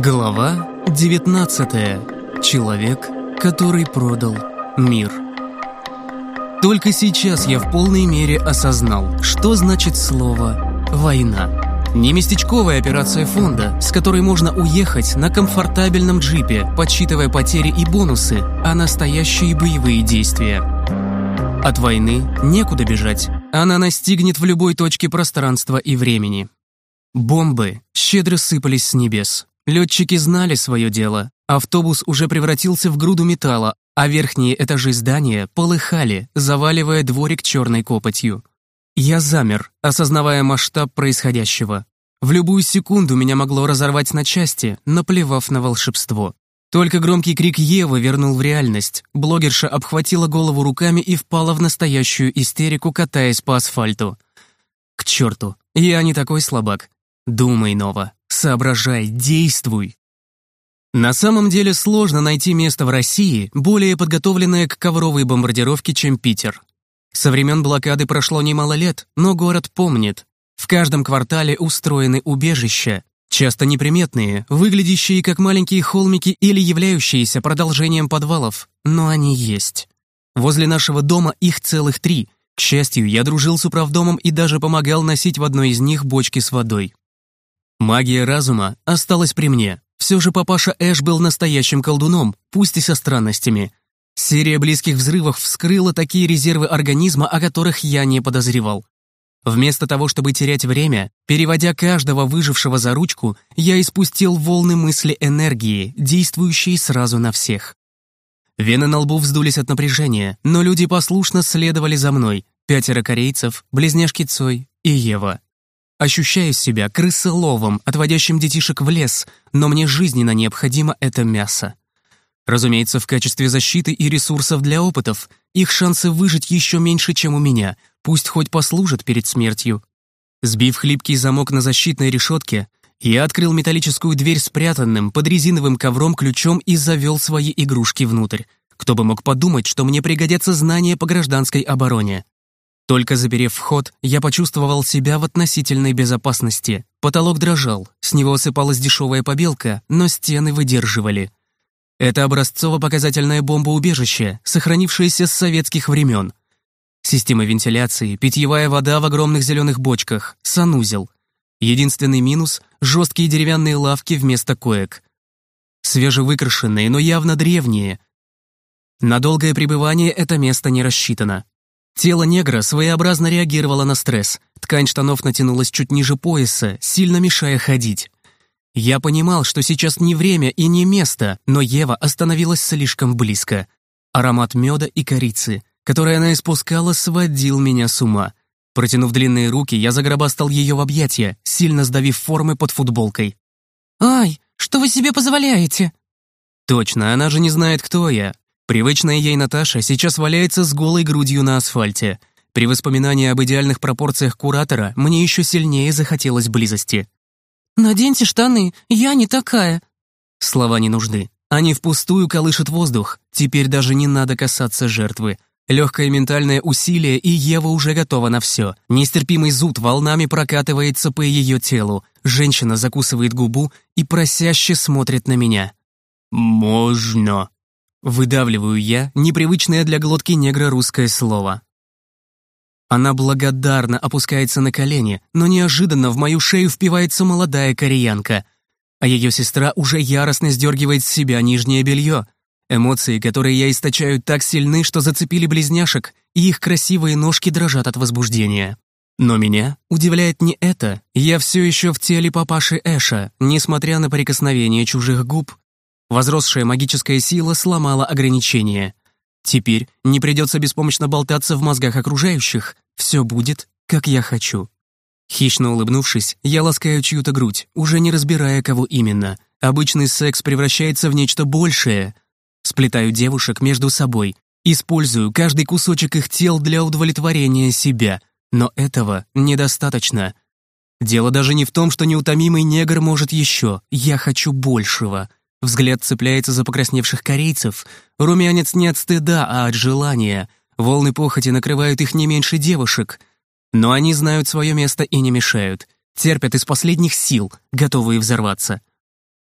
Глава 19. Человек, который продал мир. Только сейчас я в полной мере осознал, что значит слово «война». Не местечковая операция фонда, с которой можно уехать на комфортабельном джипе, подсчитывая потери и бонусы, а настоящие боевые действия. От войны некуда бежать. Она настигнет в любой точке пространства и времени. Бомбы щедро сыпались с небес. Летчики знали свое дело. Автобус уже превратился в груду металла, а верхние этажи здания полыхали, заваливая дворик черной копотью. Я замер, осознавая масштаб происходящего. В любую секунду меня могло разорвать на части, наплевав на волшебство. Только громкий крик Евы вернул в реальность. Блогерша обхватила голову руками и впала в настоящую истерику, катаясь по асфальту. К черту, я не такой слабак. Думай, Нова, соображай, действуй. На самом деле сложно найти место в России, более подготовленное к ковровой бомбардировке, чем Питер. Со времен блокады прошло немало лет, но город помнит. В каждом квартале устроены убежища, часто неприметные, выглядящие как маленькие холмики или являющиеся продолжением подвалов, но они есть. Возле нашего дома их целых три. К счастью, я дружил с управдомом и даже помогал носить в одной из них бочки с водой. Магия разума осталась при мне. Все же папаша Эш был настоящим колдуном, пусть и со странностями. Серия близких взрывов вскрыла такие резервы организма, о которых я не подозревал. Вместо того, чтобы терять время, переводя каждого выжившего за ручку, я испустил волны мысли энергии, действующие сразу на всех. Вены на лбу вздулись от напряжения, но люди послушно следовали за мной. Пятеро корейцев, близняшки Цой и Ева. Ощущаю себя крысоловом, отводящим детишек в лес, но мне жизненно необходимо это мясо. Разумеется, в качестве защиты и ресурсов для опытов их шансы выжить еще меньше, чем у меня, пусть хоть послужат перед смертью. Сбив хлипкий замок на защитной решетке, я открыл металлическую дверь спрятанным под резиновым ковром ключом и завел свои игрушки внутрь. Кто бы мог подумать, что мне пригодятся знания по гражданской обороне. Только заперев вход, я почувствовал себя в относительной безопасности. Потолок дрожал, с него осыпалась дешевая побелка, но стены выдерживали. Это образцово-показательное бомбоубежище, сохранившееся с советских времен. Система вентиляции, питьевая вода в огромных зеленых бочках, санузел. Единственный минус — жесткие деревянные лавки вместо коек. Свежевыкрашенные, но явно древние. На долгое пребывание это место не рассчитано. Тело негра своеобразно реагировало на стресс. Ткань штанов натянулась чуть ниже пояса, сильно мешая ходить. Я понимал, что сейчас не время и не место, но Ева остановилась слишком близко. Аромат меда и корицы, который она испускала, сводил меня с ума. Протянув длинные руки, я загробастал ее в объятия, сильно сдавив формы под футболкой. «Ай, что вы себе позволяете?» Точно, она же не знает, кто я. Привычная ей Наташа сейчас валяется с голой грудью на асфальте. При воспоминании об идеальных пропорциях куратора мне еще сильнее захотелось близости. «Наденьте штаны, я не такая». Слова не нужны. Они впустую колышут воздух. Теперь даже не надо касаться жертвы. Легкое ментальное усилие, и Ева уже готова на все. Нестерпимый зуд волнами прокатывается по ее телу. Женщина закусывает губу и просяще смотрит на меня. «Можно». Выдавливаю я непривычное для глотки негра русское слово. Она благодарно опускается на колени, но неожиданно в мою шею впивается молодая кореянка, а ее сестра уже яростно сдергивает с себя нижнее белье. Эмоции, которые я источаю, так сильны, что зацепили близняшек, и их красивые ножки дрожат от возбуждения. Но меня удивляет не это. Я все еще в теле папаши Эша, несмотря на прикосновение чужих губ. Возросшая магическая сила сломала ограничения. Теперь не придется беспомощно болтаться в мозгах окружающих. Все будет, как я хочу. Хищно улыбнувшись, я ласкаю чью-то грудь, уже не разбирая, кого именно. Обычный секс превращается в нечто большее. Сплетаю девушек между собой, использую каждый кусочек их тел для удовлетворения себя. Но этого недостаточно. Дело даже не в том, что неутомимый негр может еще. Я хочу большего. Взгляд цепляется за покрасневших корейцев. Румянец не от стыда, а от желания. Волны похоти накрывают их не меньше девушек. Но они знают свое место и не мешают. Терпят из последних сил, готовые взорваться.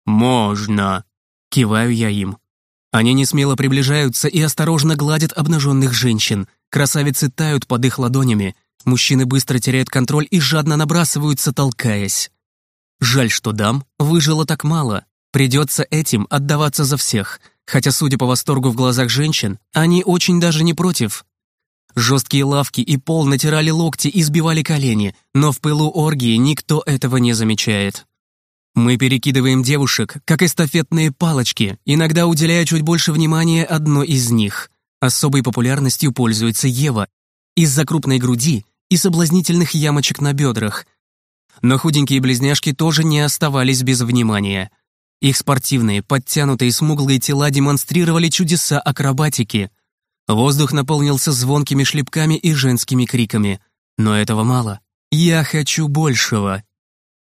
«Можно!» — киваю я им. Они не смело приближаются и осторожно гладят обнаженных женщин. Красавицы тают под их ладонями. Мужчины быстро теряют контроль и жадно набрасываются, толкаясь. Жаль, что дам выжило так мало. Придется этим отдаваться за всех. Хотя, судя по восторгу в глазах женщин, они очень даже не против. Жесткие лавки и пол натирали локти и сбивали колени, но в пылу оргии никто этого не замечает. Мы перекидываем девушек, как эстафетные палочки, иногда уделяя чуть больше внимания одной из них. Особой популярностью пользуется Ева из-за крупной груди и соблазнительных ямочек на бедрах. Но худенькие близняшки тоже не оставались без внимания. Их спортивные, подтянутые, смуглые тела демонстрировали чудеса акробатики. Воздух наполнился звонкими шлепками и женскими криками. Но этого мало. Я хочу большего.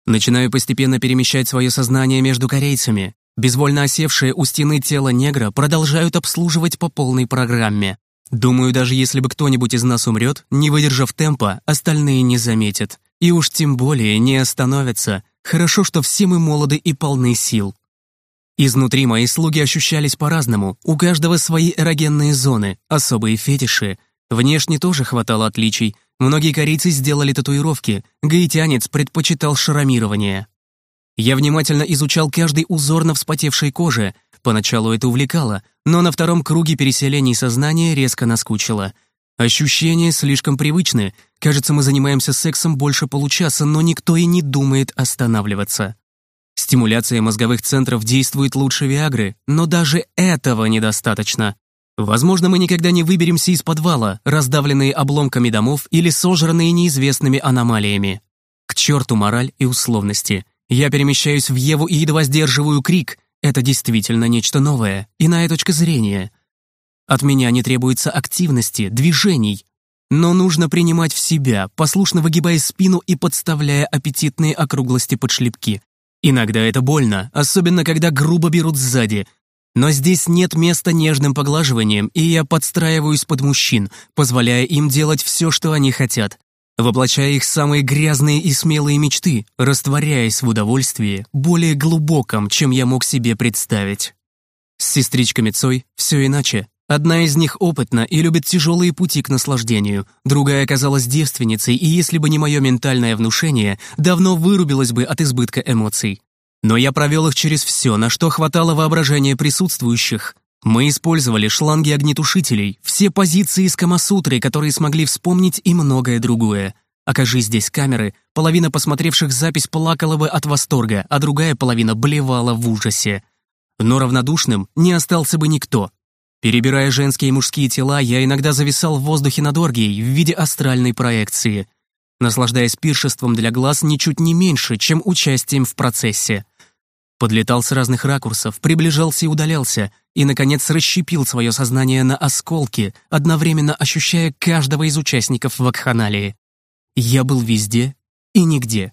Начинаю постепенно перемещать свое сознание между корейцами. Безвольно осевшие у стены тела негра продолжают обслуживать по полной программе. Думаю, даже если бы кто-нибудь из нас умрет, не выдержав темпа, остальные не заметят. И уж тем более не остановятся. Хорошо, что все мы молоды и полны сил. Изнутри мои слуги ощущались по-разному, у каждого свои эрогенные зоны, особые фетиши. Внешне тоже хватало отличий, Многие корейцы сделали татуировки, гаитянец предпочитал шрамирование. Я внимательно изучал каждый узор на вспотевшей коже. Поначалу это увлекало, но на втором круге переселений сознания резко наскучило. Ощущения слишком привычны. Кажется, мы занимаемся сексом больше получаса, но никто и не думает останавливаться. Стимуляция мозговых центров действует лучше Виагры, но даже этого недостаточно. Возможно, мы никогда не выберемся из подвала, раздавленные обломками домов или сожранные неизвестными аномалиями. К черту мораль и условности. Я перемещаюсь в Еву и едва сдерживаю крик. Это действительно нечто новое, иная точка зрения. От меня не требуется активности, движений. Но нужно принимать в себя, послушно выгибая спину и подставляя аппетитные округлости под шлепки. Иногда это больно, особенно когда грубо берут сзади – но здесь нет места нежным поглаживаниям, и я подстраиваюсь под мужчин, позволяя им делать все, что они хотят, воплощая их самые грязные и смелые мечты, растворяясь в удовольствии, более глубоком, чем я мог себе представить. С сестричками Цой все иначе. Одна из них опытна и любит тяжелые пути к наслаждению, другая оказалась девственницей, и если бы не мое ментальное внушение, давно вырубилась бы от избытка эмоций. Но я провел их через все, на что хватало воображения присутствующих. Мы использовали шланги огнетушителей, все позиции из Камасутры, которые смогли вспомнить и многое другое. Окажись здесь камеры, половина посмотревших запись плакала бы от восторга, а другая половина блевала в ужасе. Но равнодушным не остался бы никто. Перебирая женские и мужские тела, я иногда зависал в воздухе над оргией в виде астральной проекции – наслаждаясь пиршеством для глаз ничуть не меньше, чем участием в процессе. Подлетал с разных ракурсов, приближался и удалялся, и, наконец, расщепил свое сознание на осколки, одновременно ощущая каждого из участников вакханалии. Я был везде и нигде.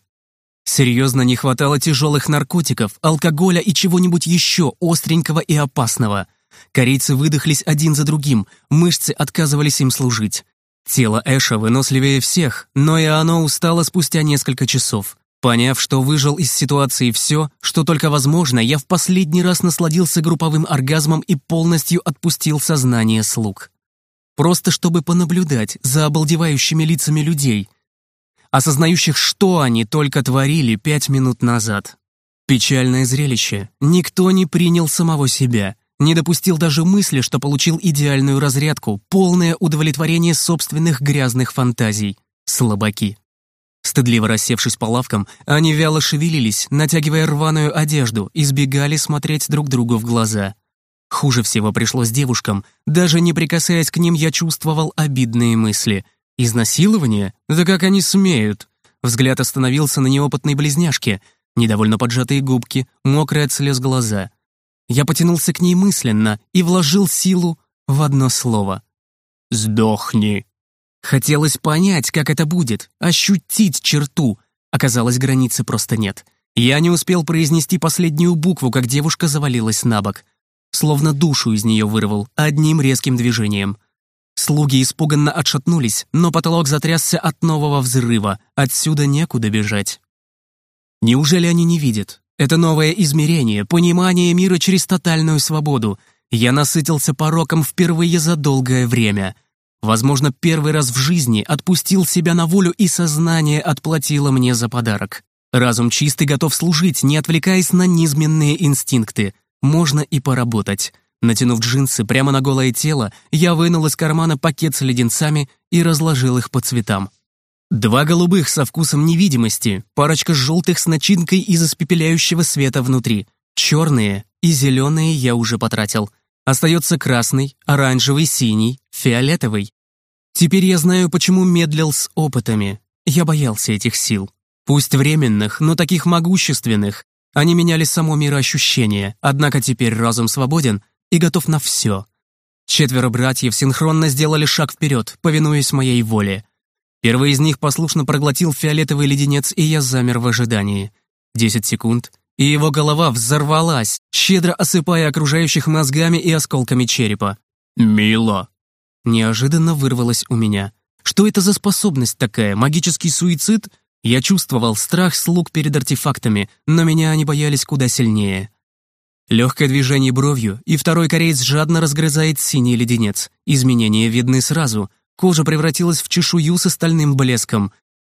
Серьезно не хватало тяжелых наркотиков, алкоголя и чего-нибудь еще остренького и опасного. Корейцы выдохлись один за другим, мышцы отказывались им служить. Тело Эша выносливее всех, но и оно устало спустя несколько часов. Поняв, что выжил из ситуации все, что только возможно, я в последний раз насладился групповым оргазмом и полностью отпустил сознание слуг. Просто чтобы понаблюдать за обалдевающими лицами людей, осознающих, что они только творили пять минут назад. Печальное зрелище. Никто не принял самого себя. Не допустил даже мысли, что получил идеальную разрядку, полное удовлетворение собственных грязных фантазий. Слабаки. Стыдливо рассевшись по лавкам, они вяло шевелились, натягивая рваную одежду, избегали смотреть друг другу в глаза. Хуже всего пришлось девушкам. Даже не прикасаясь к ним, я чувствовал обидные мысли. Изнасилование? Да как они смеют? Взгляд остановился на неопытной близняшке. Недовольно поджатые губки, мокрые от слез глаза. Я потянулся к ней мысленно и вложил силу в одно слово. «Сдохни!» Хотелось понять, как это будет, ощутить черту. Оказалось, границы просто нет. Я не успел произнести последнюю букву, как девушка завалилась на бок. Словно душу из нее вырвал одним резким движением. Слуги испуганно отшатнулись, но потолок затрясся от нового взрыва. Отсюда некуда бежать. Неужели они не видят? Это новое измерение, понимание мира через тотальную свободу. Я насытился пороком впервые за долгое время. Возможно, первый раз в жизни отпустил себя на волю, и сознание отплатило мне за подарок. Разум чистый готов служить, не отвлекаясь на низменные инстинкты. Можно и поработать. Натянув джинсы прямо на голое тело, я вынул из кармана пакет с леденцами и разложил их по цветам. Два голубых со вкусом невидимости, парочка желтых с начинкой из испепеляющего света внутри. Черные и зеленые я уже потратил. Остается красный, оранжевый, синий, фиолетовый. Теперь я знаю, почему медлил с опытами. Я боялся этих сил. Пусть временных, но таких могущественных. Они меняли само мироощущение, однако теперь разум свободен и готов на все. Четверо братьев синхронно сделали шаг вперед, повинуясь моей воле. Первый из них послушно проглотил фиолетовый леденец, и я замер в ожидании. Десять секунд, и его голова взорвалась, щедро осыпая окружающих мозгами и осколками черепа. «Мило!» Неожиданно вырвалось у меня. Что это за способность такая? Магический суицид? Я чувствовал страх слуг перед артефактами, но меня они боялись куда сильнее. Легкое движение бровью, и второй кореец жадно разгрызает синий леденец. Изменения видны сразу. Кожа превратилась в чешую с остальным блеском.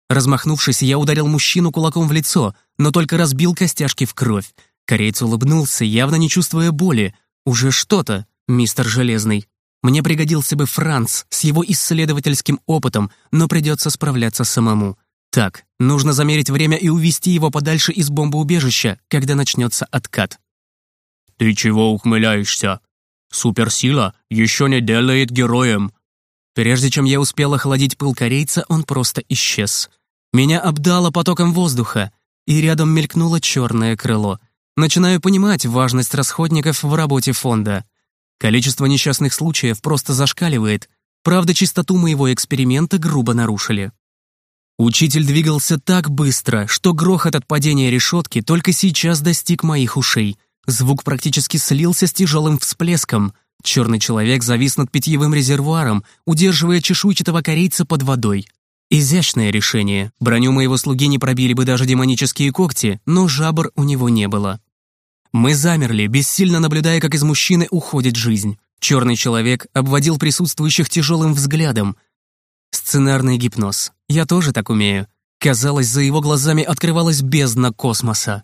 Размахнувшись, я ударил мужчину кулаком в лицо, но только разбил костяшки в кровь. Кореец улыбнулся, явно не чувствуя боли. «Уже что-то, мистер Железный. Мне пригодился бы Франц с его исследовательским опытом, но придется справляться самому. Так, нужно замерить время и увести его подальше из бомбоубежища, когда начнется откат». «Ты чего ухмыляешься? Суперсила еще не делает героем». Прежде чем я успел охладить пыл корейца, он просто исчез. Меня обдало потоком воздуха, и рядом мелькнуло черное крыло. Начинаю понимать важность расходников в работе фонда. Количество несчастных случаев просто зашкаливает. Правда, чистоту моего эксперимента грубо нарушили. Учитель двигался так быстро, что грохот от падения решетки только сейчас достиг моих ушей — Звук практически слился с тяжелым всплеском. Черный человек завис над питьевым резервуаром, удерживая чешуйчатого корейца под водой. Изящное решение. Броню моего слуги не пробили бы даже демонические когти, но жабр у него не было. Мы замерли, бессильно наблюдая, как из мужчины уходит жизнь. Черный человек обводил присутствующих тяжелым взглядом. Сценарный гипноз. Я тоже так умею. Казалось, за его глазами открывалась бездна космоса.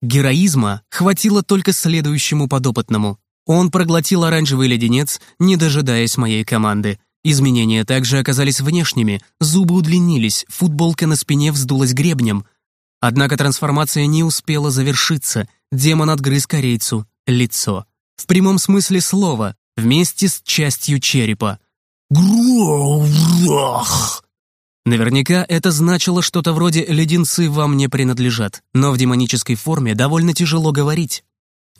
Героизма хватило только следующему подопытному. Он проглотил оранжевый леденец, не дожидаясь моей команды. Изменения также оказались внешними, зубы удлинились, футболка на спине вздулась гребнем. Однако трансформация не успела завершиться, демон отгрыз корейцу лицо. В прямом смысле слова, вместе с частью черепа. «Грох!» Наверняка это значило что-то вроде «леденцы вам не принадлежат», но в демонической форме довольно тяжело говорить.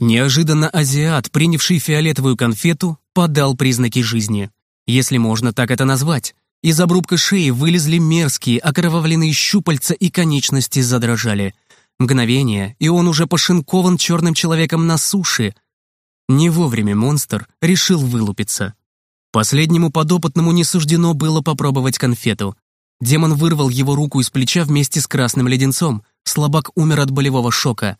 Неожиданно азиат, принявший фиолетовую конфету, подал признаки жизни. Если можно так это назвать. Из обрубка шеи вылезли мерзкие, окровавленные щупальца и конечности задрожали. Мгновение, и он уже пошинкован черным человеком на суше. Не вовремя монстр решил вылупиться. Последнему подопытному не суждено было попробовать конфету. Демон вырвал его руку из плеча вместе с красным леденцом. Слабак умер от болевого шока.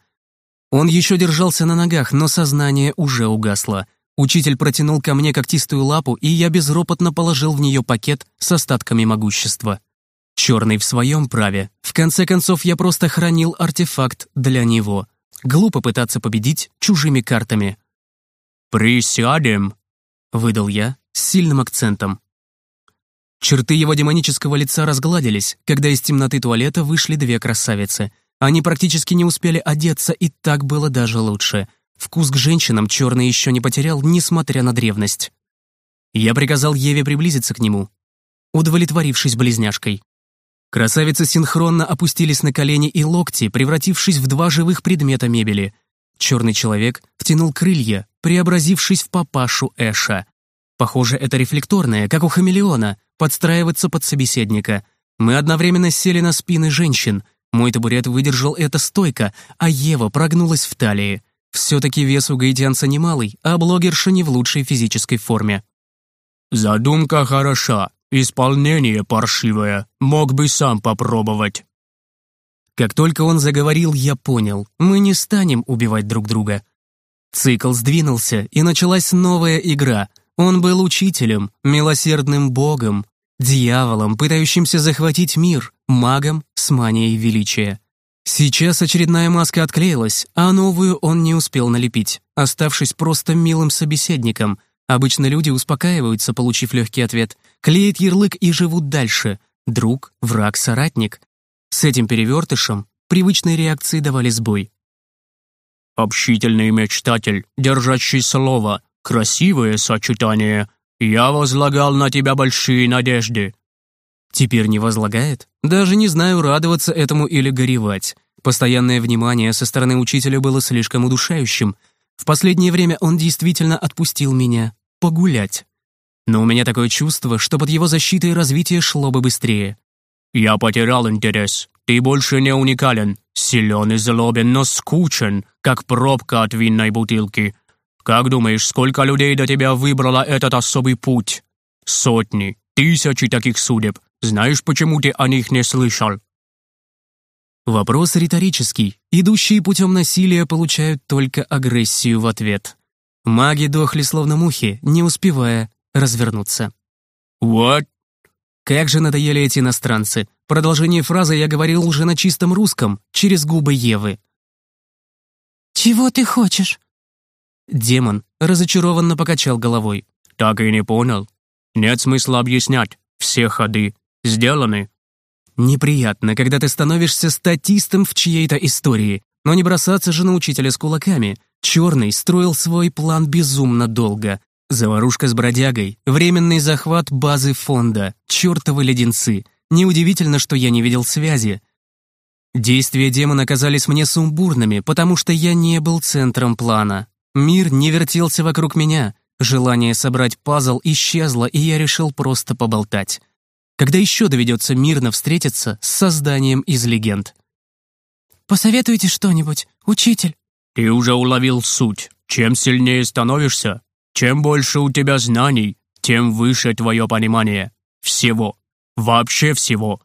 Он еще держался на ногах, но сознание уже угасло. Учитель протянул ко мне когтистую лапу, и я безропотно положил в нее пакет с остатками могущества. Черный в своем праве. В конце концов, я просто хранил артефакт для него. Глупо пытаться победить чужими картами. «Присядем», — выдал я с сильным акцентом. Черты его демонического лица разгладились, когда из темноты туалета вышли две красавицы. Они практически не успели одеться, и так было даже лучше. Вкус к женщинам черный еще не потерял, несмотря на древность. Я приказал Еве приблизиться к нему, удовлетворившись близняшкой. Красавицы синхронно опустились на колени и локти, превратившись в два живых предмета мебели. Черный человек втянул крылья, преобразившись в папашу Эша. Похоже, это рефлекторное, как у хамелеона, подстраиваться под собеседника. Мы одновременно сели на спины женщин. Мой табурет выдержал это стойко, а Ева прогнулась в талии. Все-таки вес у гаитянца немалый, а блогерша не в лучшей физической форме. «Задумка хороша, исполнение паршивое. Мог бы сам попробовать». Как только он заговорил, я понял, мы не станем убивать друг друга. Цикл сдвинулся, и началась новая игра. Он был учителем, милосердным богом, дьяволом, пытающимся захватить мир, магом с манией величия. Сейчас очередная маска отклеилась, а новую он не успел налепить, оставшись просто милым собеседником. Обычно люди успокаиваются, получив легкий ответ, клеят ярлык и живут дальше. Друг, враг, соратник. С этим перевертышем привычные реакции давали сбой. Общительный мечтатель, держащий слово, красивое сочетание. Я возлагал на тебя большие надежды. Теперь не возлагает? Даже не знаю, радоваться этому или горевать. Постоянное внимание со стороны учителя было слишком удушающим. В последнее время он действительно отпустил меня погулять. Но у меня такое чувство, что под его защитой развитие шло бы быстрее. «Я потерял интерес. Ты больше не уникален. Силен и злобен, но скучен, как пробка от винной бутылки. Как думаешь, сколько людей до тебя выбрало этот особый путь? Сотни, тысячи таких судеб. Знаешь, почему ты о них не слышал?» Вопрос риторический. Идущие путем насилия получают только агрессию в ответ. Маги дохли словно мухи, не успевая развернуться. «What?» Как же надоели эти иностранцы. Продолжение фразы я говорил уже на чистом русском, через губы Евы. «Чего ты хочешь?» Демон разочарованно покачал головой. «Так и не понял. Нет смысла объяснять. Все ходы сделаны». Неприятно, когда ты становишься статистом в чьей-то истории, но не бросаться же на учителя с кулаками. Черный строил свой план безумно долго. Заварушка с бродягой, временный захват базы фонда, чертовы леденцы. Неудивительно, что я не видел связи. Действия демона оказались мне сумбурными, потому что я не был центром плана. Мир не вертелся вокруг меня. Желание собрать пазл исчезло, и я решил просто поболтать. Когда еще доведется мирно встретиться с созданием из легенд? «Посоветуйте что-нибудь, учитель». «Ты уже уловил суть. Чем сильнее становишься, чем больше у тебя знаний, тем выше твое понимание. Всего. Вообще всего.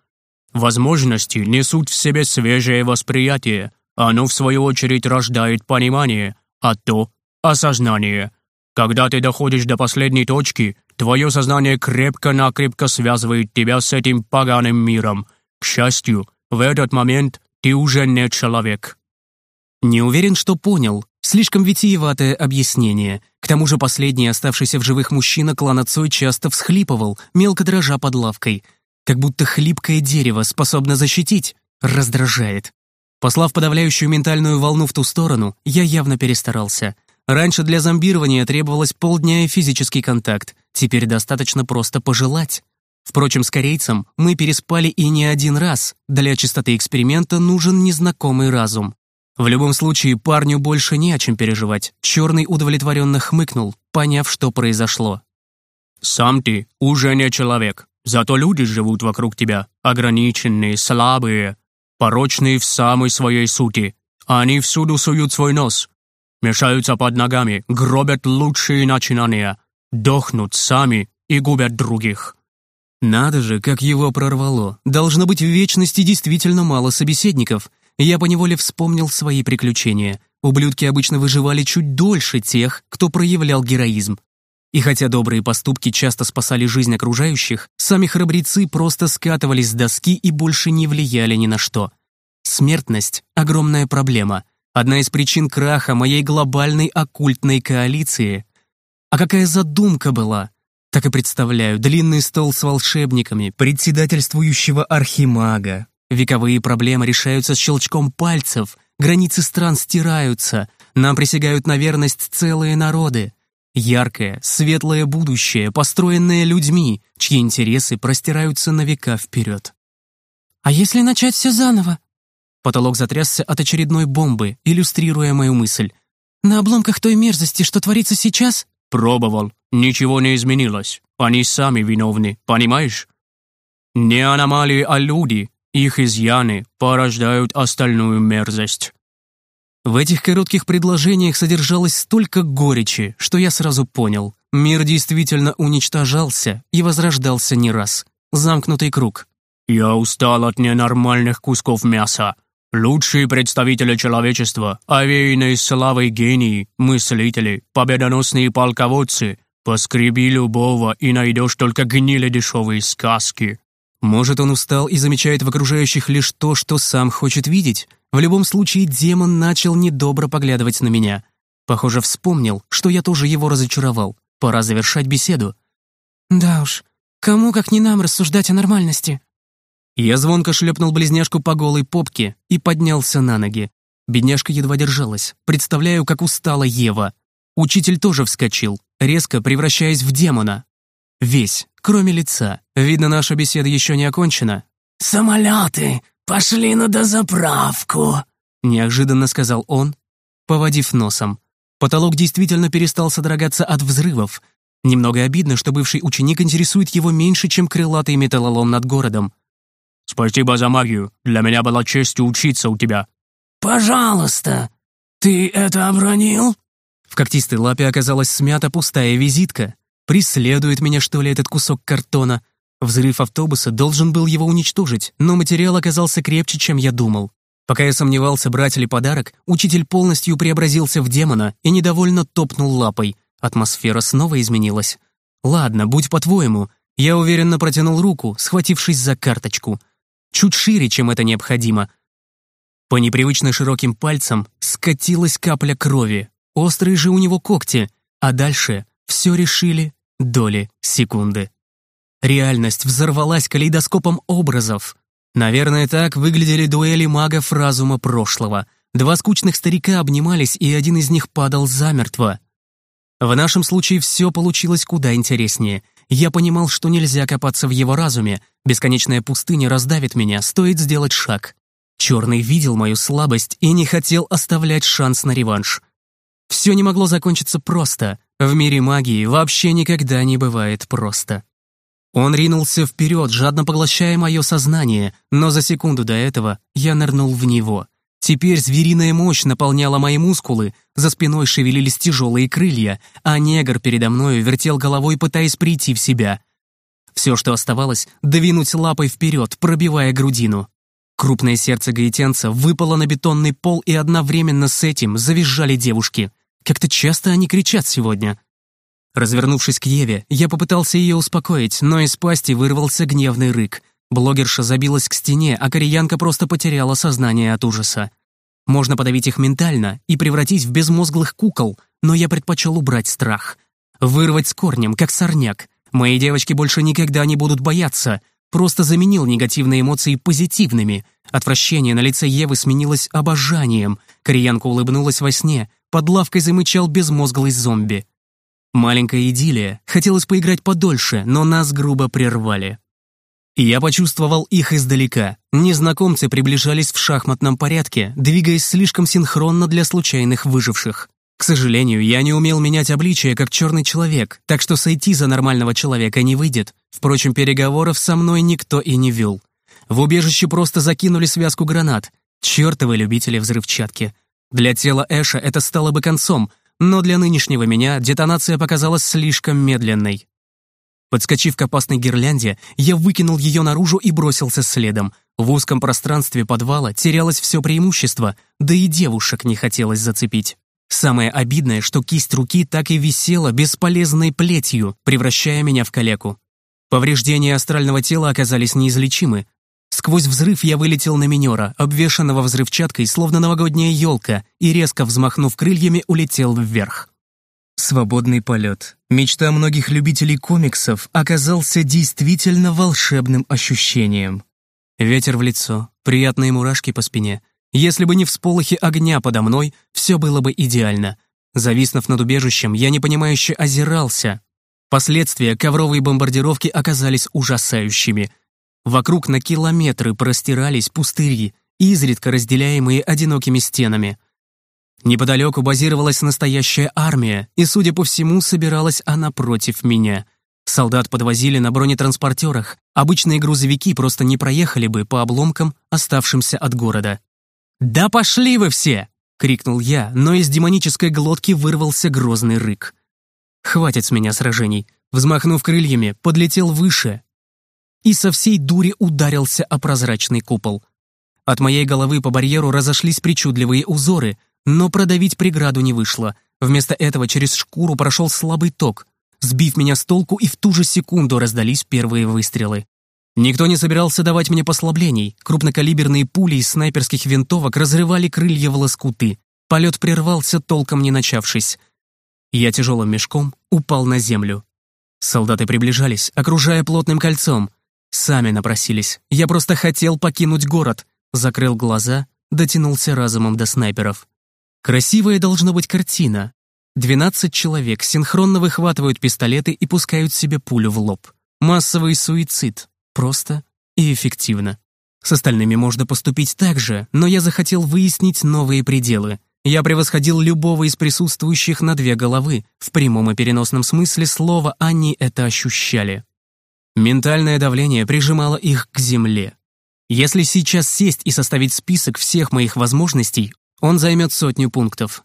Возможности несут в себе свежее восприятие. Оно, в свою очередь, рождает понимание, а то — осознание. Когда ты доходишь до последней точки, твое сознание крепко-накрепко связывает тебя с этим поганым миром. К счастью, в этот момент ты уже не человек. Не уверен, что понял. Слишком витиеватое объяснение. К тому же последний оставшийся в живых мужчина клана Цой часто всхлипывал, мелко дрожа под лавкой. Как будто хлипкое дерево способно защитить. Раздражает. Послав подавляющую ментальную волну в ту сторону, я явно перестарался. Раньше для зомбирования требовалось полдня и физический контакт. Теперь достаточно просто пожелать. Впрочем, с корейцем мы переспали и не один раз. Для чистоты эксперимента нужен незнакомый разум. В любом случае, парню больше не о чем переживать. Черный удовлетворенно хмыкнул, поняв, что произошло. «Сам ты уже не человек. Зато люди живут вокруг тебя, ограниченные, слабые, порочные в самой своей сути. Они всюду суют свой нос, мешаются под ногами, гробят лучшие начинания, дохнут сами и губят других». Надо же, как его прорвало. Должно быть, в вечности действительно мало собеседников. Я поневоле вспомнил свои приключения. Ублюдки обычно выживали чуть дольше тех, кто проявлял героизм. И хотя добрые поступки часто спасали жизнь окружающих, сами храбрецы просто скатывались с доски и больше не влияли ни на что. Смертность — огромная проблема. Одна из причин краха моей глобальной оккультной коалиции. А какая задумка была? Так и представляю, длинный стол с волшебниками, председательствующего архимага, Вековые проблемы решаются с щелчком пальцев, границы стран стираются, нам присягают на верность целые народы. Яркое, светлое будущее, построенное людьми, чьи интересы простираются на века вперед. «А если начать все заново?» Потолок затрясся от очередной бомбы, иллюстрируя мою мысль. «На обломках той мерзости, что творится сейчас?» «Пробовал. Ничего не изменилось. Они сами виновны, понимаешь? Не аномалии, а люди, их изъяны порождают остальную мерзость. В этих коротких предложениях содержалось столько горечи, что я сразу понял. Мир действительно уничтожался и возрождался не раз. Замкнутый круг. «Я устал от ненормальных кусков мяса. Лучшие представители человечества, овеянные славой гении, мыслители, победоносные полководцы, поскреби любого и найдешь только гнили дешевые сказки. Может, он устал и замечает в окружающих лишь то, что сам хочет видеть? В любом случае, демон начал недобро поглядывать на меня. Похоже, вспомнил, что я тоже его разочаровал. Пора завершать беседу. Да уж, кому как не нам рассуждать о нормальности? Я звонко шлепнул близняшку по голой попке и поднялся на ноги. Бедняжка едва держалась. Представляю, как устала Ева. Учитель тоже вскочил, резко превращаясь в демона. Весь, кроме лица. Видно, наша беседа еще не окончена. «Самолеты пошли на дозаправку», — неожиданно сказал он, поводив носом. Потолок действительно перестал содрогаться от взрывов. Немного обидно, что бывший ученик интересует его меньше, чем крылатый металлолом над городом. «Спасибо за магию. Для меня была честью учиться у тебя». «Пожалуйста, ты это обронил?» В когтистой лапе оказалась смята пустая визитка. Преследует меня, что ли, этот кусок картона? Взрыв автобуса должен был его уничтожить, но материал оказался крепче, чем я думал. Пока я сомневался, брать ли подарок, учитель полностью преобразился в демона и недовольно топнул лапой. Атмосфера снова изменилась. «Ладно, будь по-твоему». Я уверенно протянул руку, схватившись за карточку. Чуть шире, чем это необходимо. По непривычно широким пальцам скатилась капля крови. Острые же у него когти. А дальше все решили доли секунды. Реальность взорвалась калейдоскопом образов. Наверное, так выглядели дуэли магов разума прошлого. Два скучных старика обнимались, и один из них падал замертво. В нашем случае все получилось куда интереснее. Я понимал, что нельзя копаться в его разуме. Бесконечная пустыня раздавит меня, стоит сделать шаг. Черный видел мою слабость и не хотел оставлять шанс на реванш. Все не могло закончиться просто. В мире магии вообще никогда не бывает просто. Он ринулся вперед, жадно поглощая мое сознание, но за секунду до этого я нырнул в него. Теперь звериная мощь наполняла мои мускулы, за спиной шевелились тяжелые крылья, а негр передо мною вертел головой, пытаясь прийти в себя. Все, что оставалось, двинуть лапой вперед, пробивая грудину. Крупное сердце гаитянца выпало на бетонный пол, и одновременно с этим завизжали девушки. Как-то часто они кричат сегодня. Развернувшись к Еве, я попытался ее успокоить, но из пасти вырвался гневный рык. Блогерша забилась к стене, а кореянка просто потеряла сознание от ужаса. Можно подавить их ментально и превратить в безмозглых кукол, но я предпочел убрать страх. Вырвать с корнем, как сорняк. Мои девочки больше никогда не будут бояться. Просто заменил негативные эмоции позитивными. Отвращение на лице Евы сменилось обожанием. Кореянка улыбнулась во сне, под лавкой замычал безмозглый зомби. Маленькая идиллия. Хотелось поиграть подольше, но нас грубо прервали. Я почувствовал их издалека. Незнакомцы приближались в шахматном порядке, двигаясь слишком синхронно для случайных выживших. К сожалению, я не умел менять обличие как черный человек, так что сойти за нормального человека не выйдет. Впрочем, переговоров со мной никто и не вел. В убежище просто закинули связку гранат. Чертовы любители взрывчатки. Для тела Эша это стало бы концом, но для нынешнего меня детонация показалась слишком медленной. Подскочив к опасной гирлянде, я выкинул ее наружу и бросился следом. В узком пространстве подвала терялось все преимущество, да и девушек не хотелось зацепить. Самое обидное, что кисть руки так и висела бесполезной плетью, превращая меня в калеку. Повреждения астрального тела оказались неизлечимы, Сквозь взрыв я вылетел на минера, обвешанного взрывчаткой, словно новогодняя елка, и, резко взмахнув крыльями, улетел вверх. Свободный полет. Мечта многих любителей комиксов оказался действительно волшебным ощущением. Ветер в лицо, приятные мурашки по спине. Если бы не всполохи огня подо мной, все было бы идеально. Зависнув над убежищем, я непонимающе озирался. Последствия ковровой бомбардировки оказались ужасающими — Вокруг на километры простирались пустыри, изредка разделяемые одинокими стенами. Неподалеку базировалась настоящая армия, и, судя по всему, собиралась она против меня. Солдат подвозили на бронетранспортерах, обычные грузовики просто не проехали бы по обломкам, оставшимся от города. «Да пошли вы все!» — крикнул я, но из демонической глотки вырвался грозный рык. «Хватит с меня сражений!» Взмахнув крыльями, подлетел выше, и со всей дури ударился о прозрачный купол. От моей головы по барьеру разошлись причудливые узоры, но продавить преграду не вышло. Вместо этого через шкуру прошел слабый ток, сбив меня с толку, и в ту же секунду раздались первые выстрелы. Никто не собирался давать мне послаблений. Крупнокалиберные пули из снайперских винтовок разрывали крылья в лоскуты. Полет прервался, толком не начавшись. Я тяжелым мешком упал на землю. Солдаты приближались, окружая плотным кольцом. Сами напросились. Я просто хотел покинуть город. Закрыл глаза, дотянулся разумом до снайперов. Красивая должна быть картина. Двенадцать человек синхронно выхватывают пистолеты и пускают себе пулю в лоб. Массовый суицид. Просто и эффективно. С остальными можно поступить так же, но я захотел выяснить новые пределы. Я превосходил любого из присутствующих на две головы. В прямом и переносном смысле слова они это ощущали. Ментальное давление прижимало их к земле. Если сейчас сесть и составить список всех моих возможностей, он займет сотню пунктов.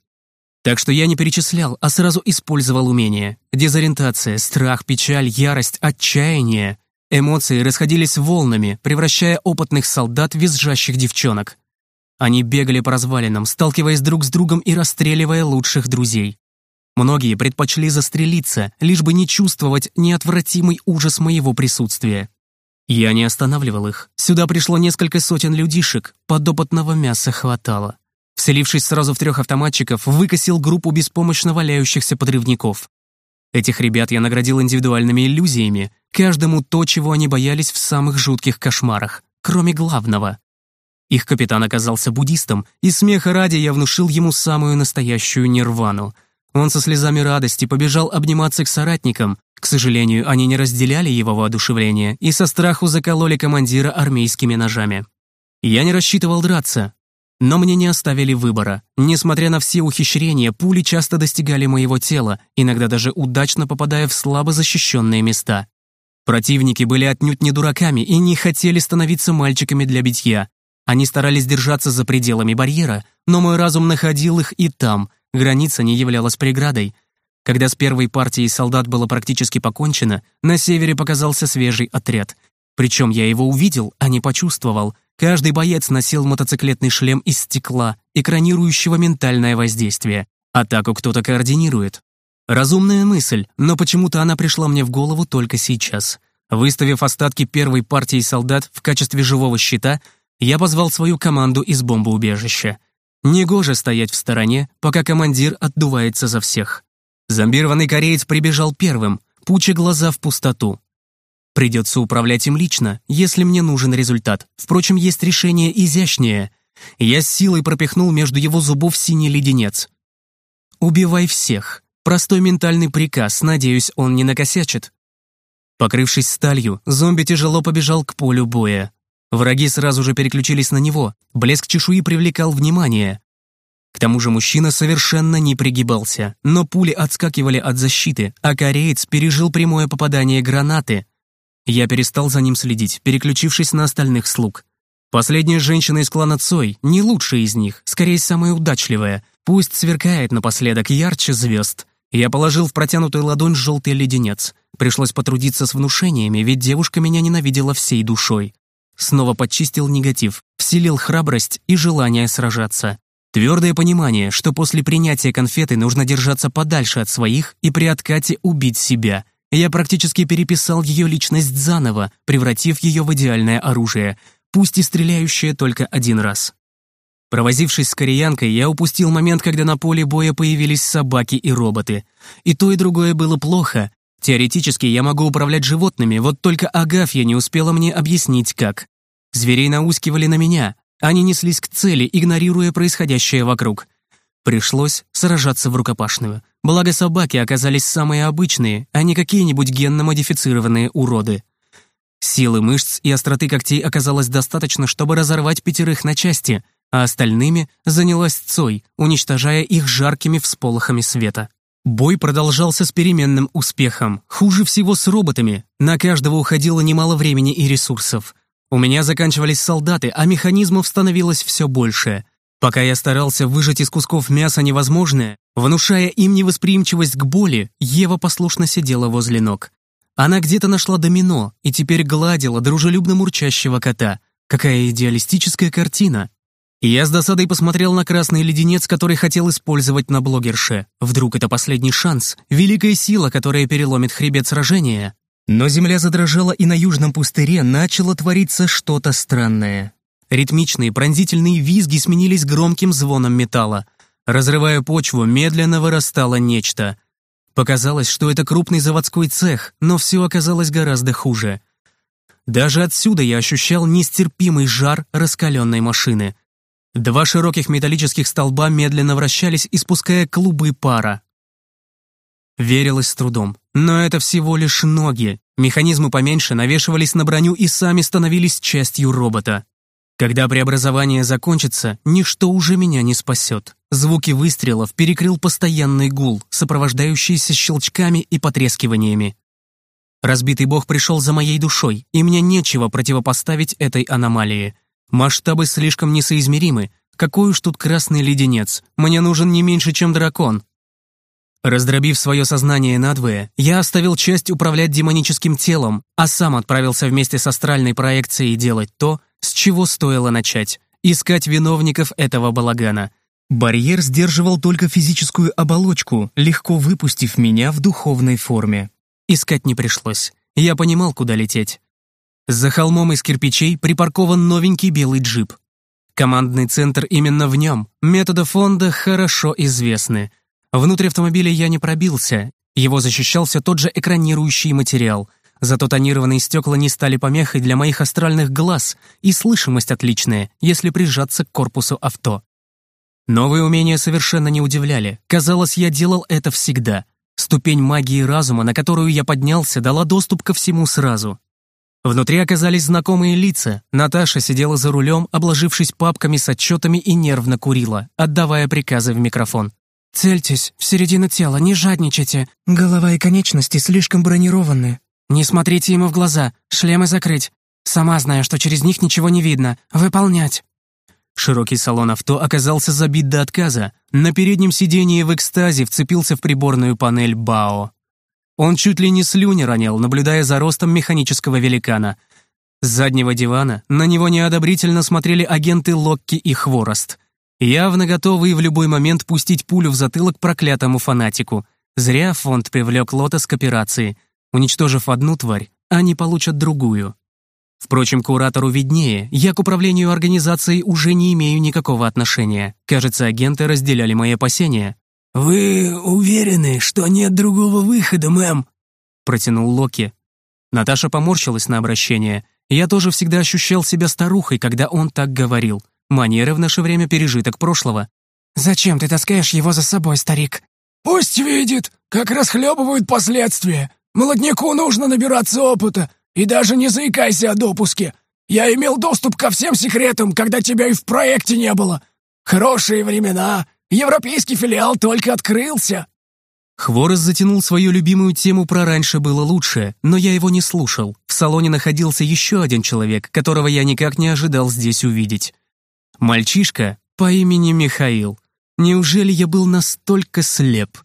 Так что я не перечислял, а сразу использовал умения. Дезориентация, страх, печаль, ярость, отчаяние. Эмоции расходились волнами, превращая опытных солдат в визжащих девчонок. Они бегали по развалинам, сталкиваясь друг с другом и расстреливая лучших друзей. Многие предпочли застрелиться, лишь бы не чувствовать неотвратимый ужас моего присутствия. Я не останавливал их. Сюда пришло несколько сотен людишек, подопытного мяса хватало. Вселившись сразу в трех автоматчиков, выкосил группу беспомощно валяющихся подрывников. Этих ребят я наградил индивидуальными иллюзиями, каждому то, чего они боялись в самых жутких кошмарах, кроме главного. Их капитан оказался буддистом, и смеха ради я внушил ему самую настоящую нирвану. Он со слезами радости побежал обниматься к соратникам. К сожалению, они не разделяли его воодушевление и со страху закололи командира армейскими ножами. Я не рассчитывал драться, но мне не оставили выбора. Несмотря на все ухищрения, пули часто достигали моего тела, иногда даже удачно попадая в слабо защищенные места. Противники были отнюдь не дураками и не хотели становиться мальчиками для битья. Они старались держаться за пределами барьера, но мой разум находил их и там, граница не являлась преградой. Когда с первой партией солдат было практически покончено, на севере показался свежий отряд. Причем я его увидел, а не почувствовал. Каждый боец носил мотоциклетный шлем из стекла, экранирующего ментальное воздействие. Атаку кто-то координирует. Разумная мысль, но почему-то она пришла мне в голову только сейчас. Выставив остатки первой партии солдат в качестве живого щита, я позвал свою команду из бомбоубежища. Негоже стоять в стороне, пока командир отдувается за всех. Зомбированный кореец прибежал первым, пуча глаза в пустоту. Придется управлять им лично, если мне нужен результат. Впрочем, есть решение изящнее. Я с силой пропихнул между его зубов синий леденец. «Убивай всех». Простой ментальный приказ, надеюсь, он не накосячит. Покрывшись сталью, зомби тяжело побежал к полю боя. Враги сразу же переключились на него, блеск чешуи привлекал внимание. К тому же мужчина совершенно не пригибался, но пули отскакивали от защиты, а кореец пережил прямое попадание гранаты. Я перестал за ним следить, переключившись на остальных слуг. Последняя женщина из клана Цой, не лучшая из них, скорее самая удачливая, пусть сверкает напоследок ярче звезд. Я положил в протянутую ладонь желтый леденец. Пришлось потрудиться с внушениями, ведь девушка меня ненавидела всей душой. Снова подчистил негатив, вселил храбрость и желание сражаться. Твердое понимание, что после принятия конфеты нужно держаться подальше от своих и при откате убить себя. Я практически переписал ее личность заново, превратив ее в идеальное оружие, пусть и стреляющее только один раз. Провозившись с кореянкой, я упустил момент, когда на поле боя появились собаки и роботы. И то, и другое было плохо, Теоретически я могу управлять животными, вот только Агафья не успела мне объяснить, как. Зверей наускивали на меня, они неслись к цели, игнорируя происходящее вокруг. Пришлось сражаться в рукопашную. Благо собаки оказались самые обычные, а не какие-нибудь генно-модифицированные уроды. Силы мышц и остроты когтей оказалось достаточно, чтобы разорвать пятерых на части, а остальными занялась Цой, уничтожая их жаркими всполохами света. Бой продолжался с переменным успехом. Хуже всего с роботами. На каждого уходило немало времени и ресурсов. У меня заканчивались солдаты, а механизмов становилось все больше. Пока я старался выжать из кусков мяса невозможное, внушая им невосприимчивость к боли, Ева послушно сидела возле ног. Она где-то нашла домино и теперь гладила дружелюбно мурчащего кота. Какая идеалистическая картина. Я с досадой посмотрел на красный леденец, который хотел использовать на блогерше. Вдруг это последний шанс, великая сила, которая переломит хребет сражения. Но земля задрожала, и на южном пустыре начало твориться что-то странное. Ритмичные пронзительные визги сменились громким звоном металла. Разрывая почву, медленно вырастало нечто. Показалось, что это крупный заводской цех, но все оказалось гораздо хуже. Даже отсюда я ощущал нестерпимый жар раскаленной машины. Два широких металлических столба медленно вращались, испуская клубы пара. Верилось с трудом. Но это всего лишь ноги. Механизмы поменьше навешивались на броню и сами становились частью робота. Когда преобразование закончится, ничто уже меня не спасет. Звуки выстрелов перекрыл постоянный гул, сопровождающийся щелчками и потрескиваниями. Разбитый бог пришел за моей душой, и мне нечего противопоставить этой аномалии. Масштабы слишком несоизмеримы. Какой уж тут красный леденец. Мне нужен не меньше, чем дракон. Раздробив свое сознание надвое, я оставил часть управлять демоническим телом, а сам отправился вместе с астральной проекцией делать то, с чего стоило начать — искать виновников этого балагана. Барьер сдерживал только физическую оболочку, легко выпустив меня в духовной форме. Искать не пришлось. Я понимал, куда лететь. За холмом из кирпичей припаркован новенький белый джип. Командный центр именно в нем. Методы фонда хорошо известны. Внутрь автомобиля я не пробился. Его защищал все тот же экранирующий материал. Зато тонированные стекла не стали помехой для моих астральных глаз, и слышимость отличная, если прижаться к корпусу авто. Новые умения совершенно не удивляли. Казалось, я делал это всегда. Ступень магии разума, на которую я поднялся, дала доступ ко всему сразу. Внутри оказались знакомые лица. Наташа сидела за рулем, обложившись папками с отчетами и нервно курила, отдавая приказы в микрофон. «Цельтесь, в середину тела, не жадничайте. Голова и конечности слишком бронированы. Не смотрите ему в глаза, шлемы закрыть. Сама знаю, что через них ничего не видно. Выполнять». Широкий салон авто оказался забит до отказа. На переднем сидении в экстазе вцепился в приборную панель БАО. Он чуть ли не слюни ронял, наблюдая за ростом механического великана. С заднего дивана на него неодобрительно смотрели агенты Локки и Хворост. Явно готовые в любой момент пустить пулю в затылок проклятому фанатику. Зря фонд привлек Лотос к операции. Уничтожив одну тварь, они получат другую. Впрочем, куратору виднее, я к управлению организацией уже не имею никакого отношения. Кажется, агенты разделяли мои опасения. «Вы уверены, что нет другого выхода, мэм?» Протянул Локи. Наташа поморщилась на обращение. Я тоже всегда ощущал себя старухой, когда он так говорил. Манеры в наше время пережиток прошлого. «Зачем ты таскаешь его за собой, старик?» «Пусть видит, как расхлебывают последствия. Молодняку нужно набираться опыта. И даже не заикайся о допуске. Я имел доступ ко всем секретам, когда тебя и в проекте не было. Хорошие времена. Европейский филиал только открылся!» Хворос затянул свою любимую тему про «раньше было лучше», но я его не слушал. В салоне находился еще один человек, которого я никак не ожидал здесь увидеть. Мальчишка по имени Михаил. Неужели я был настолько слеп?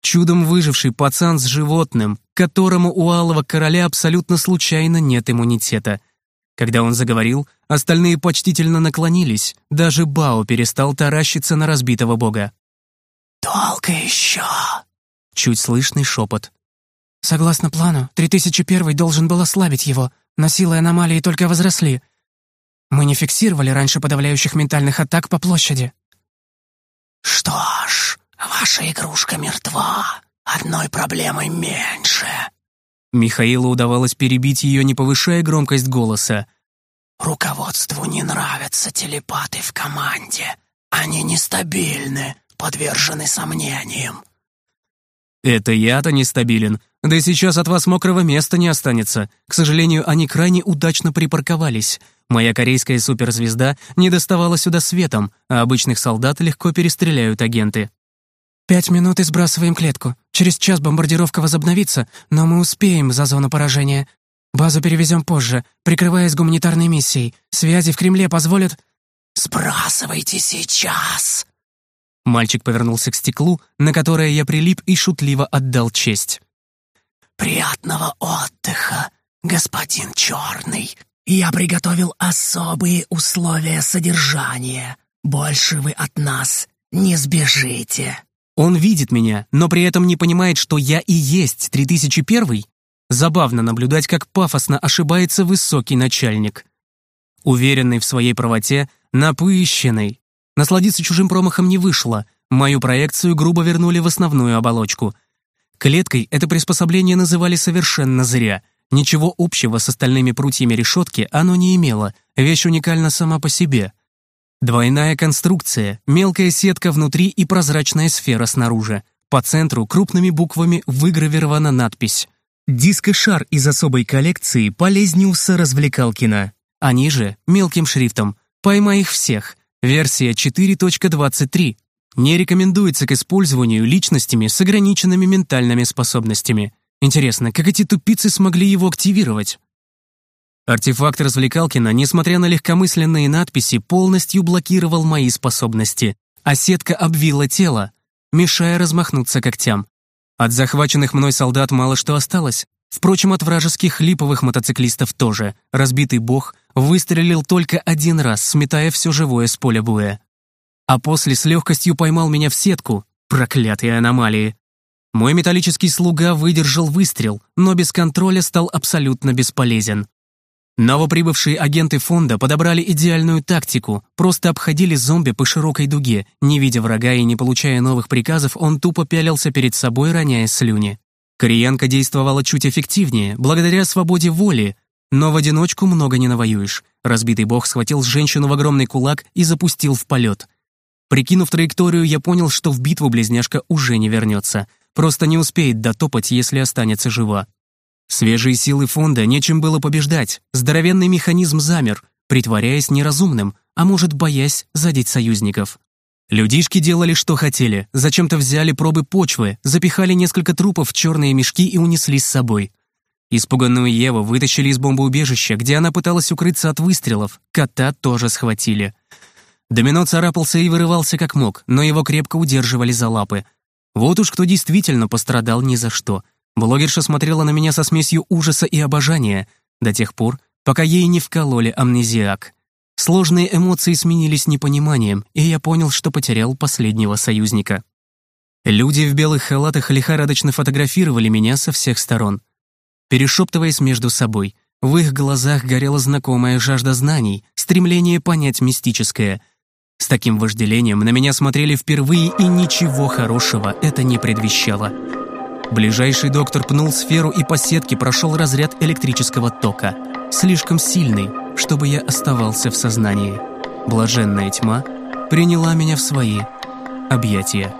Чудом выживший пацан с животным, которому у Алого Короля абсолютно случайно нет иммунитета — когда он заговорил, остальные почтительно наклонились, даже Бао перестал таращиться на разбитого бога. «Долго еще?» Чуть слышный шепот. «Согласно плану, 3001 должен был ослабить его, но силы аномалии только возросли. Мы не фиксировали раньше подавляющих ментальных атак по площади». «Что ж, ваша игрушка мертва. Одной проблемой меньше», Михаилу удавалось перебить ее, не повышая громкость голоса. «Руководству не нравятся телепаты в команде. Они нестабильны, подвержены сомнениям». «Это я-то нестабилен. Да и сейчас от вас мокрого места не останется. К сожалению, они крайне удачно припарковались. Моя корейская суперзвезда не доставала сюда светом, а обычных солдат легко перестреляют агенты. «Пять минут и сбрасываем клетку. Через час бомбардировка возобновится, но мы успеем за зону поражения. Базу перевезем позже, прикрываясь гуманитарной миссией. Связи в Кремле позволят...» «Сбрасывайте сейчас!» Мальчик повернулся к стеклу, на которое я прилип и шутливо отдал честь. «Приятного отдыха, господин Черный!» Я приготовил особые условия содержания. Больше вы от нас не сбежите». Он видит меня, но при этом не понимает, что я и есть 3001 Забавно наблюдать, как пафосно ошибается высокий начальник. Уверенный в своей правоте, напыщенный. Насладиться чужим промахом не вышло. Мою проекцию грубо вернули в основную оболочку. Клеткой это приспособление называли совершенно зря. Ничего общего с остальными прутьями решетки оно не имело. Вещь уникальна сама по себе. Двойная конструкция, мелкая сетка внутри и прозрачная сфера снаружи. По центру крупными буквами выгравирована надпись Диск-шар из особой коллекции Полезниуса Развлекалкина. Они же мелким шрифтом «Поймай их всех», версия 4.23. Не рекомендуется к использованию личностями с ограниченными ментальными способностями. Интересно, как эти тупицы смогли его активировать? Артефакт Развлекалкина, несмотря на легкомысленные надписи, полностью блокировал мои способности, а сетка обвила тело, мешая размахнуться когтям. От захваченных мной солдат мало что осталось. Впрочем, от вражеских липовых мотоциклистов тоже. Разбитый бог выстрелил только один раз, сметая все живое с поля боя. А после с легкостью поймал меня в сетку. Проклятые аномалии. Мой металлический слуга выдержал выстрел, но без контроля стал абсолютно бесполезен. Новоприбывшие агенты фонда подобрали идеальную тактику, просто обходили зомби по широкой дуге. Не видя врага и не получая новых приказов, он тупо пялился перед собой, роняя слюни. Кореянка действовала чуть эффективнее, благодаря свободе воли, но в одиночку много не навоюешь. Разбитый бог схватил женщину в огромный кулак и запустил в полет. Прикинув траекторию, я понял, что в битву близняшка уже не вернется. Просто не успеет дотопать, если останется жива. Свежие силы фонда нечем было побеждать. Здоровенный механизм замер, притворяясь неразумным, а может, боясь задеть союзников. Людишки делали, что хотели. Зачем-то взяли пробы почвы, запихали несколько трупов в черные мешки и унесли с собой. Испуганную Еву вытащили из бомбоубежища, где она пыталась укрыться от выстрелов. Кота тоже схватили. Домино царапался и вырывался как мог, но его крепко удерживали за лапы. Вот уж кто действительно пострадал ни за что — Блогерша смотрела на меня со смесью ужаса и обожания до тех пор, пока ей не вкололи амнезиак. Сложные эмоции сменились непониманием, и я понял, что потерял последнего союзника. Люди в белых халатах лихорадочно фотографировали меня со всех сторон. Перешептываясь между собой, в их глазах горела знакомая жажда знаний, стремление понять мистическое. С таким вожделением на меня смотрели впервые, и ничего хорошего это не предвещало. Ближайший доктор пнул сферу, и по сетке прошел разряд электрического тока. Слишком сильный, чтобы я оставался в сознании. Блаженная тьма приняла меня в свои объятия.